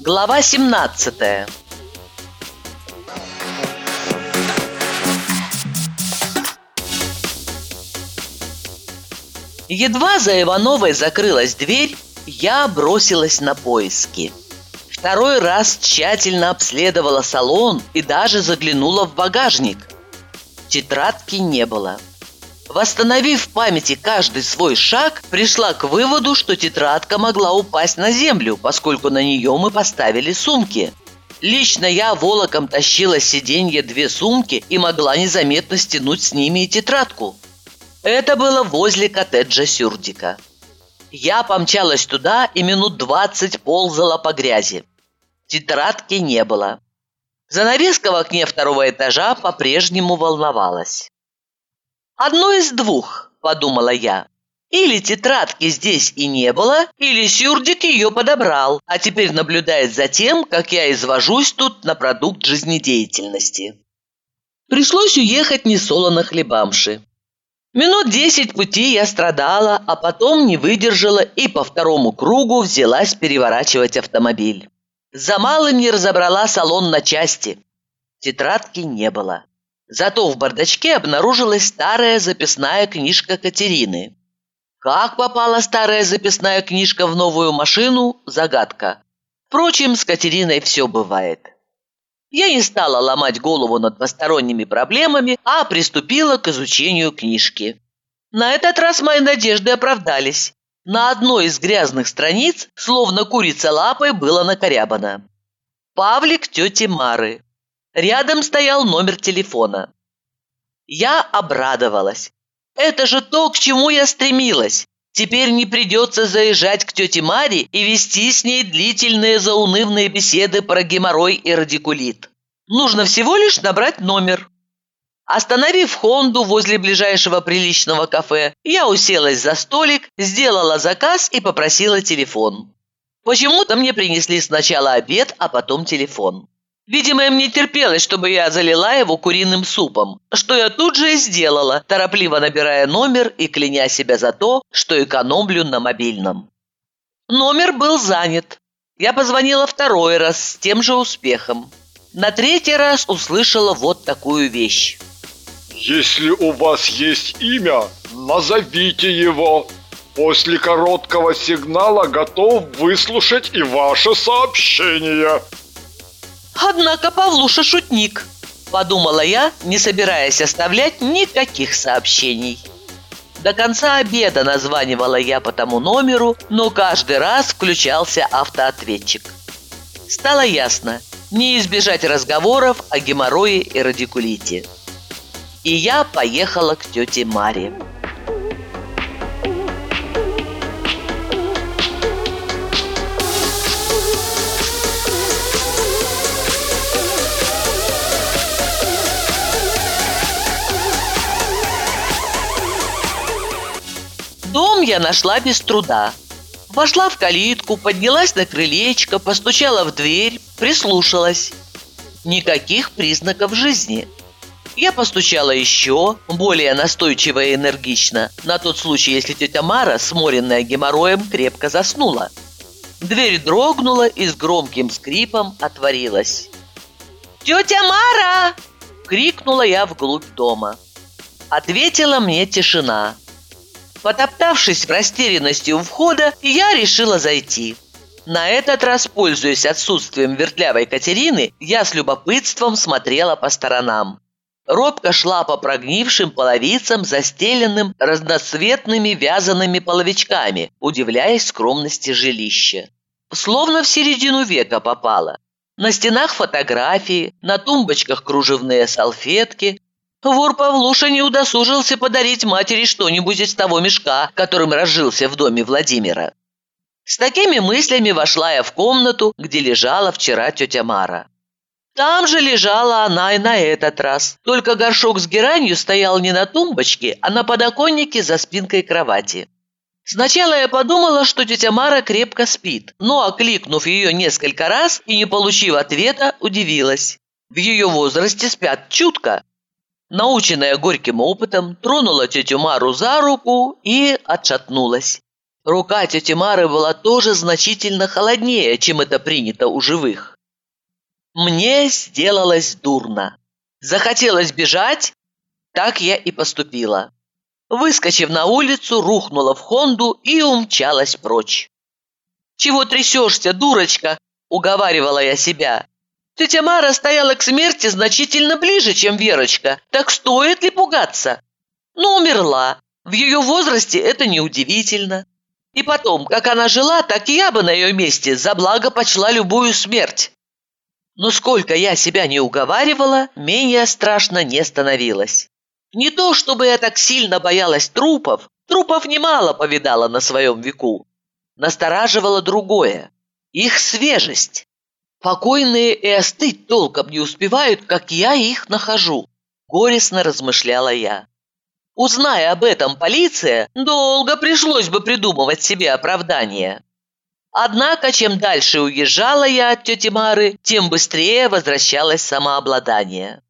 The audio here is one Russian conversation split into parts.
Глава 17 Едва за Ивановой закрылась дверь, я бросилась на поиски. Второй раз тщательно обследовала салон и даже заглянула в багажник. Тетрадки не было. Восстановив в памяти каждый свой шаг, пришла к выводу, что тетрадка могла упасть на землю, поскольку на нее мы поставили сумки. Лично я волоком тащила с сиденья две сумки и могла незаметно стянуть с ними и тетрадку. Это было возле коттеджа Сюрдика. Я помчалась туда и минут двадцать ползала по грязи. Тетрадки не было. Занавеска в окне второго этажа по-прежнему волновалась. «Одно из двух», – подумала я. Или тетрадки здесь и не было, или Сюрдик ее подобрал, а теперь наблюдает за тем, как я извожусь тут на продукт жизнедеятельности. Пришлось уехать несолоно хлебамши. Минут десять пути я страдала, а потом не выдержала и по второму кругу взялась переворачивать автомобиль. За малым не разобрала салон на части. Тетрадки не было. Зато в бардачке обнаружилась старая записная книжка Катерины. Как попала старая записная книжка в новую машину – загадка. Впрочем, с Катериной все бывает. Я не стала ломать голову над посторонними проблемами, а приступила к изучению книжки. На этот раз мои надежды оправдались. На одной из грязных страниц, словно курица лапой, было накорябано. Павлик тети Мары. Рядом стоял номер телефона. Я обрадовалась. Это же то, к чему я стремилась. Теперь не придется заезжать к тете Маре и вести с ней длительные заунывные беседы про геморрой и радикулит. Нужно всего лишь набрать номер. Остановив Хонду возле ближайшего приличного кафе, я уселась за столик, сделала заказ и попросила телефон. Почему-то мне принесли сначала обед, а потом телефон. Видимо, им не терпелось, чтобы я залила его куриным супом, что я тут же и сделала, торопливо набирая номер и кляня себя за то, что экономлю на мобильном. Номер был занят. Я позвонила второй раз с тем же успехом. На третий раз услышала вот такую вещь. Если у вас есть имя, назовите его. После короткого сигнала готов выслушать и ваше сообщение. Однако Павлуша шутник, подумала я, не собираясь оставлять никаких сообщений. До конца обеда названивала я по тому номеру, но каждый раз включался автоответчик. Стало ясно, не избежать разговоров о геморрое и радикулите. И я поехала к тете Маре. Дом я нашла без труда. Вошла в калитку, поднялась на крылечко, постучала в дверь, прислушалась. Никаких признаков жизни. Я постучала еще, более настойчиво и энергично, на тот случай, если тетя Мара, сморенная геморроем, крепко заснула. Дверь дрогнула и с громким скрипом отворилась. «Тетя Мара!» – крикнула я вглубь дома. Ответила мне тишина – Потоптавшись в растерянности у входа, я решила зайти. На этот раз, пользуясь отсутствием вертлявой Катерины, я с любопытством смотрела по сторонам. Робко шла по прогнившим половицам, застеленным разноцветными вязаными половичками, удивляясь скромности жилища. Словно в середину века попала. На стенах фотографии, на тумбочках кружевные салфетки, Вор Павлуша не удосужился подарить матери что-нибудь из того мешка, которым разжился в доме Владимира. С такими мыслями вошла я в комнату, где лежала вчера тетя Мара. Там же лежала она и на этот раз, только горшок с геранью стоял не на тумбочке, а на подоконнике за спинкой кровати. Сначала я подумала, что тетя Мара крепко спит, но, окликнув ее несколько раз и не получив ответа, удивилась. В ее возрасте спят чутко. Наученная горьким опытом, тронула тетю Мару за руку и отшатнулась. Рука тети Мары была тоже значительно холоднее, чем это принято у живых. Мне сделалось дурно. Захотелось бежать, так я и поступила. Выскочив на улицу, рухнула в Хонду и умчалась прочь. «Чего трясешься, дурочка?» – уговаривала я себя. Тетя Мара стояла к смерти значительно ближе, чем Верочка. Так стоит ли пугаться? Ну, умерла. В ее возрасте это неудивительно. И потом, как она жила, так и я бы на ее месте за благо почла любую смерть. Но сколько я себя не уговаривала, менее страшно не становилось. Не то, чтобы я так сильно боялась трупов, трупов немало повидала на своем веку. Настораживало другое – их свежесть. Покойные и остыть толком не успевают, как я их нахожу, горестно размышляла я. Узная об этом полиция, долго пришлось бы придумывать себе оправдание. Однако, чем дальше уезжала я от тети Мары, тем быстрее возвращалось самообладание.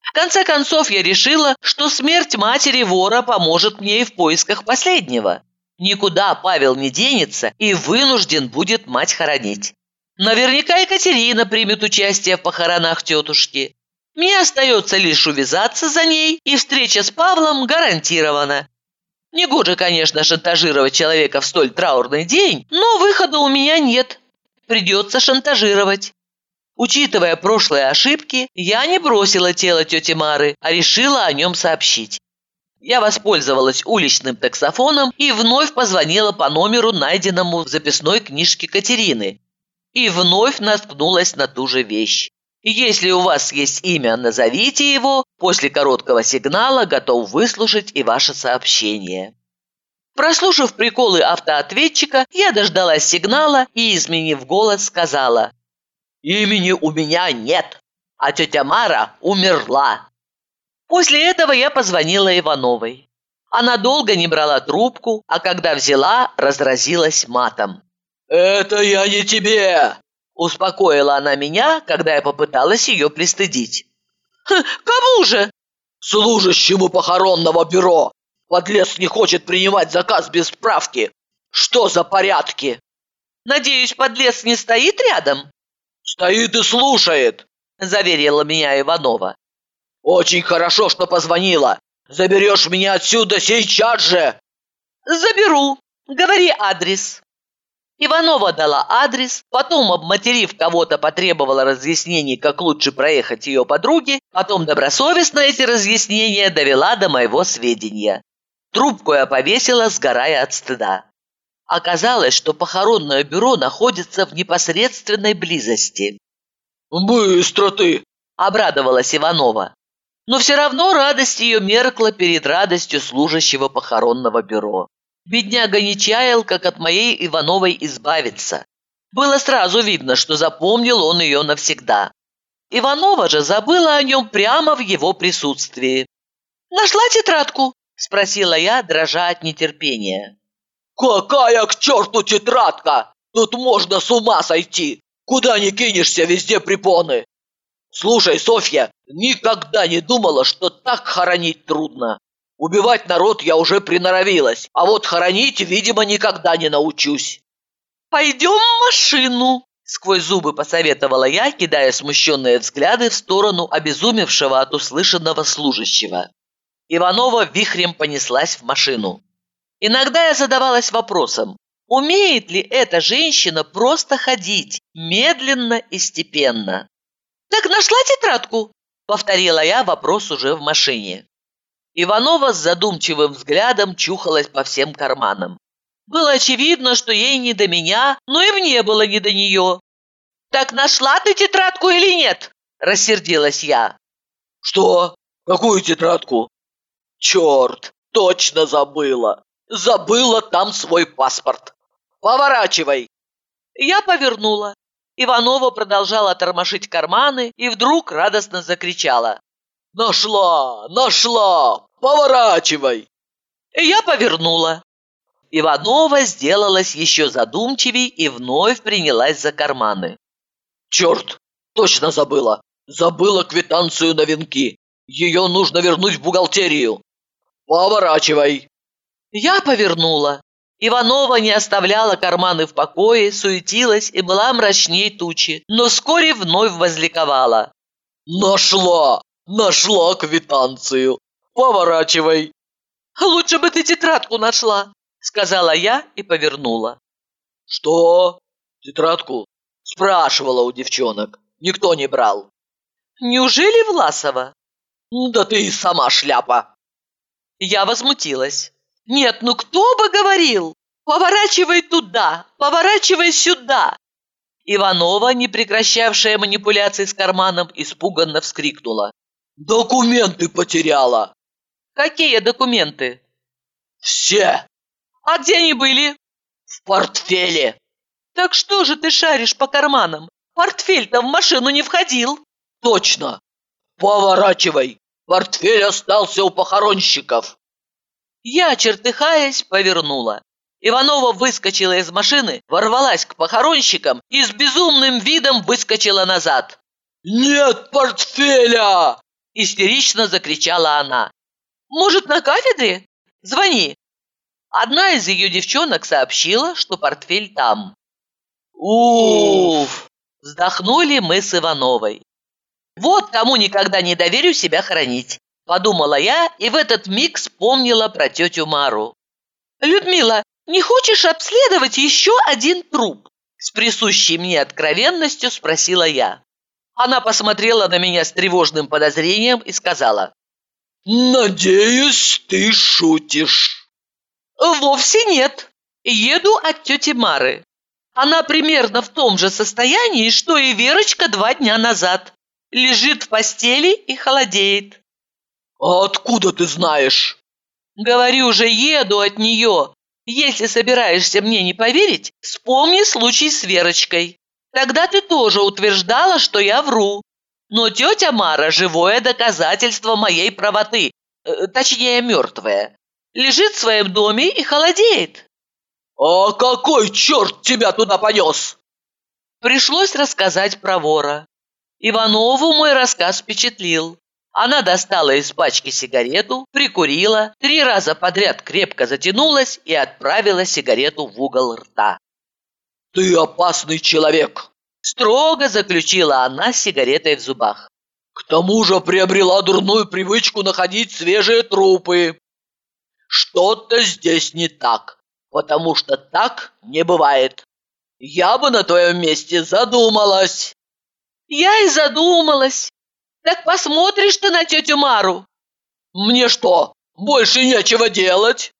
В конце концов, я решила, что смерть матери вора поможет мне и в поисках последнего. Никуда Павел не денется и вынужден будет мать хоронить. Наверняка Екатерина примет участие в похоронах тетушки. Мне остается лишь увязаться за ней, и встреча с Павлом гарантирована. Негоже, конечно, шантажировать человека в столь траурный день, но выхода у меня нет. Придется шантажировать. Учитывая прошлые ошибки, я не бросила тело тети Мары, а решила о нем сообщить. Я воспользовалась уличным таксофоном и вновь позвонила по номеру, найденному в записной книжке Катерины. И вновь наткнулась на ту же вещь. Если у вас есть имя, назовите его. После короткого сигнала готов выслушать и ваше сообщение. Прослушав приколы автоответчика, я дождалась сигнала и, изменив голос, сказала Имени у меня нет, а тетя Мара умерла. После этого я позвонила Ивановой. Она долго не брала трубку, а когда взяла, разразилась матом. «Это я не тебе!» Успокоила она меня, когда я попыталась ее пристыдить. «Кому же?» «Служащему похоронного бюро! Подлец не хочет принимать заказ без справки! Что за порядки?» «Надеюсь, подлец не стоит рядом?» «Стоит и слушает», – заверила меня Иванова. «Очень хорошо, что позвонила. Заберешь меня отсюда сейчас же!» «Заберу. Говори адрес». Иванова дала адрес, потом, обматерив кого-то, потребовала разъяснений, как лучше проехать ее подруге, потом добросовестно эти разъяснения довела до моего сведения. Трубку я повесила, сгорая от стыда. Оказалось, что похоронное бюро находится в непосредственной близости. «Быстро ты!» – обрадовалась Иванова. Но все равно радость ее меркла перед радостью служащего похоронного бюро. Бедняга не чаял, как от моей Ивановой избавиться. Было сразу видно, что запомнил он ее навсегда. Иванова же забыла о нем прямо в его присутствии. «Нашла тетрадку?» – спросила я, дрожа от нетерпения. «Какая к черту тетрадка? Тут можно с ума сойти! Куда ни кинешься, везде препоны!» «Слушай, Софья, никогда не думала, что так хоронить трудно. Убивать народ я уже приноровилась, а вот хоронить, видимо, никогда не научусь». «Пойдем в машину!» Сквозь зубы посоветовала я, кидая смущенные взгляды в сторону обезумевшего от услышанного служащего. Иванова вихрем понеслась в машину. Иногда я задавалась вопросом, умеет ли эта женщина просто ходить, медленно и степенно. «Так нашла тетрадку?» – повторила я вопрос уже в машине. Иванова с задумчивым взглядом чухалась по всем карманам. Было очевидно, что ей не до меня, но и мне было не до нее. «Так нашла ты тетрадку или нет?» – рассердилась я. «Что? Какую тетрадку?» «Черт, точно забыла!» Забыла там свой паспорт. Поворачивай!» Я повернула. Иванова продолжала тормошить карманы и вдруг радостно закричала. «Нашла! Нашла! Поворачивай!» Я повернула. Иванова сделалась еще задумчивей и вновь принялась за карманы. «Черт! Точно забыла! Забыла квитанцию на венки! Ее нужно вернуть в бухгалтерию! Поворачивай!» Я повернула. Иванова не оставляла карманы в покое, суетилась и была мрачней тучи, но вскоре вновь возликовала. «Нашла! Нашла квитанцию! Поворачивай!» «Лучше бы ты тетрадку нашла!» Сказала я и повернула. «Что? Тетрадку?» Спрашивала у девчонок. Никто не брал. «Неужели Власова?» «Да ты и сама шляпа!» Я возмутилась. «Нет, ну кто бы говорил? Поворачивай туда, поворачивай сюда!» Иванова, не прекращавшая манипуляции с карманом, испуганно вскрикнула. «Документы потеряла!» «Какие документы?» «Все!» А где они были? В портфеле. Так что же ты шаришь по карманам? Портфель-то в машину не входил. Точно. Поворачивай. Портфель остался у похоронщиков. Я, чертыхаясь, повернула. Иванова выскочила из машины, ворвалась к похоронщикам и с безумным видом выскочила назад. «Нет портфеля!» – истерично закричала она. «Может, на кафедре? Звони, Одна из ее девчонок сообщила, что портфель там. Уф! Вздохнули мы с Ивановой. Вот кому никогда не доверю себя хранить. Подумала я и в этот миг вспомнила про тетю Мару. «Людмила, не хочешь обследовать еще один труп?» С присущей мне откровенностью спросила я. Она посмотрела на меня с тревожным подозрением и сказала. «Надеюсь, ты шутишь». Вовсе нет. Еду от тети Мары. Она примерно в том же состоянии, что и Верочка два дня назад. Лежит в постели и холодеет. А откуда ты знаешь? Говорю же, еду от нее. Если собираешься мне не поверить, вспомни случай с Верочкой. Тогда ты тоже утверждала, что я вру. Но тетя Мара – живое доказательство моей правоты, э, точнее, мертвая лежит в своем доме и холодеет. «А какой черт тебя туда понес?» Пришлось рассказать про вора. Иванову мой рассказ впечатлил. Она достала из пачки сигарету, прикурила, три раза подряд крепко затянулась и отправила сигарету в угол рта. «Ты опасный человек!» Строго заключила она с сигаретой в зубах. «К тому же приобрела дурную привычку находить свежие трупы. Что-то здесь не так, потому что так не бывает. Я бы на твоем месте задумалась. Я и задумалась. Так посмотришь ты на тетю Мару. Мне что, больше нечего делать?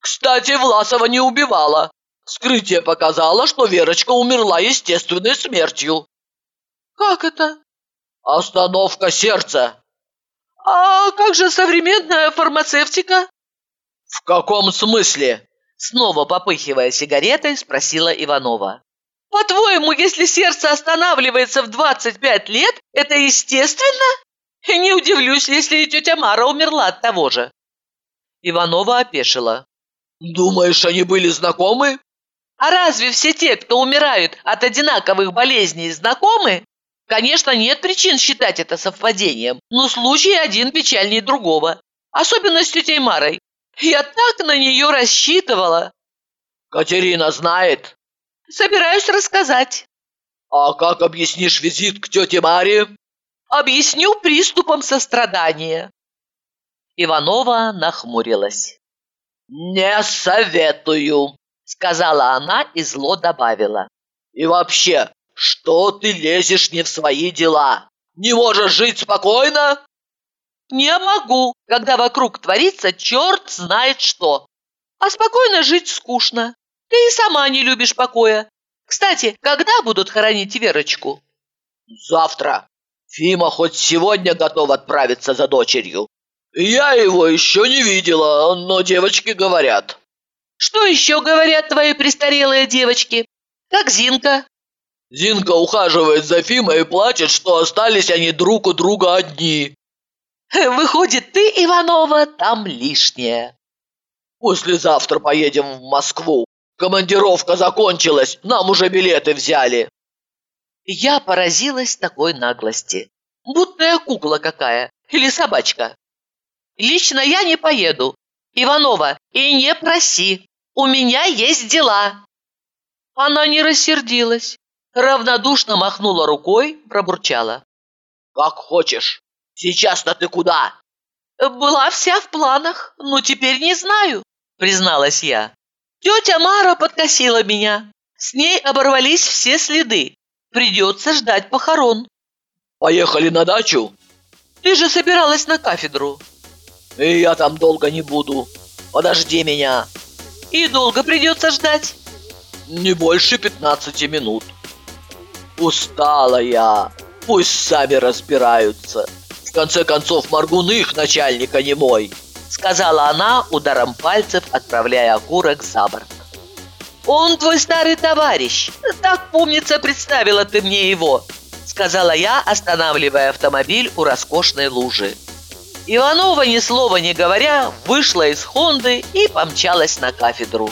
Кстати, Власова не убивала. Вскрытие показало, что Верочка умерла естественной смертью. Как это? Остановка сердца. А как же современная фармацевтика? «В каком смысле?» Снова попыхивая сигаретой, спросила Иванова. «По-твоему, если сердце останавливается в 25 лет, это естественно? Не удивлюсь, если и тетя Мара умерла от того же». Иванова опешила. «Думаешь, они были знакомы?» «А разве все те, кто умирают от одинаковых болезней, знакомы?» Конечно, нет причин считать это совпадением, но случай один печальнее другого. Особенно с тетей Марой. Я так на нее рассчитывала. Катерина знает? Собираюсь рассказать. А как объяснишь визит к тете Маре? Объясню приступом сострадания. Иванова нахмурилась. «Не советую», — сказала она и зло добавила. «И вообще, что ты лезешь не в свои дела? Не можешь жить спокойно?» Не могу, когда вокруг творится черт знает что. А спокойно жить скучно. Ты и сама не любишь покоя. Кстати, когда будут хоронить Верочку? Завтра. Фима хоть сегодня готов отправиться за дочерью. Я его еще не видела, но девочки говорят. Что еще говорят твои престарелые девочки? Как Зинка? Зинка ухаживает за Фимой и плачет, что остались они друг у друга одни. Выходит, ты, Иванова, там лишняя. Послезавтра поедем в Москву. Командировка закончилась, нам уже билеты взяли. Я поразилась такой наглости. Будто я кукла какая или собачка. Лично я не поеду. Иванова, и не проси. У меня есть дела. Она не рассердилась. Равнодушно махнула рукой, пробурчала. Как хочешь. Сейчас-то ты куда? Была вся в планах, но теперь не знаю, призналась я. Тетя Мара подкосила меня. С ней оборвались все следы. Придется ждать похорон. Поехали на дачу? Ты же собиралась на кафедру. И я там долго не буду. Подожди меня. И долго придется ждать? Не больше 15 минут. Устала я. Пусть сами разбираются. В конце концов, Маргун их начальник, а не мой. Сказала она, ударом пальцев отправляя окурок за борт. «Он твой старый товарищ. Так, помнится, представила ты мне его», сказала я, останавливая автомобиль у роскошной лужи. Иванова, ни слова не говоря, вышла из Хонды и помчалась на кафедру.